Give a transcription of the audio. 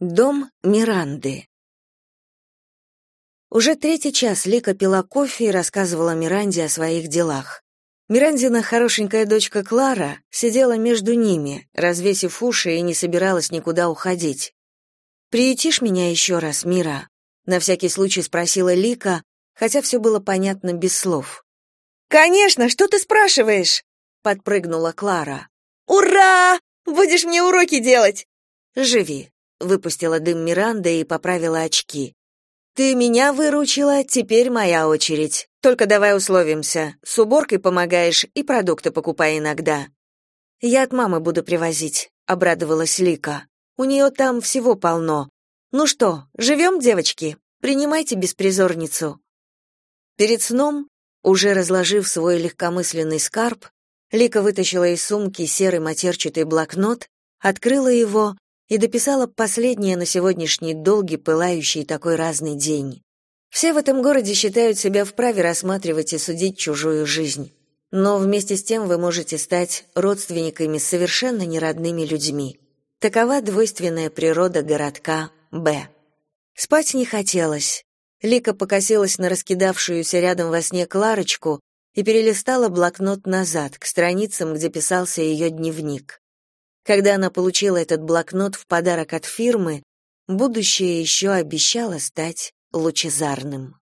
Дом Миранды. Уже третий час Лика пила кофе и рассказывала Миранде о своих делах. Мирандина хорошенькая дочка Клара сидела между ними, развесив уши и не собиралась никуда уходить. «Приютишь меня еще раз, Мира?» — на всякий случай спросила Лика, хотя все было понятно без слов. «Конечно, что ты спрашиваешь?» — подпрыгнула Клара. «Ура! Будешь мне уроки делать!» «Живи», выпустила дым Миранда и поправила очки. Ты меня выручила, теперь моя очередь. Только давай условимся. С уборкой помогаешь и продукты покупай иногда. Я от мамы буду привозить, обрадовалась Лика. У нее там всего полно. Ну что, живем, девочки? Принимайте беспризорницу. Перед сном, уже разложив свой легкомысленный скарб, Лика вытащила из сумки серый матерчатый блокнот, открыла его и дописала последнее на сегодняшний долгий, пылающий такой разный день. Все в этом городе считают себя вправе рассматривать и судить чужую жизнь. Но вместе с тем вы можете стать родственниками с совершенно неродными людьми. Такова двойственная природа городка Б. Спать не хотелось. Лика покосилась на раскидавшуюся рядом во сне Кларочку и перелистала блокнот назад, к страницам, где писался ее дневник. Когда она получила этот блокнот в подарок от фирмы, будущее еще обещало стать лучезарным.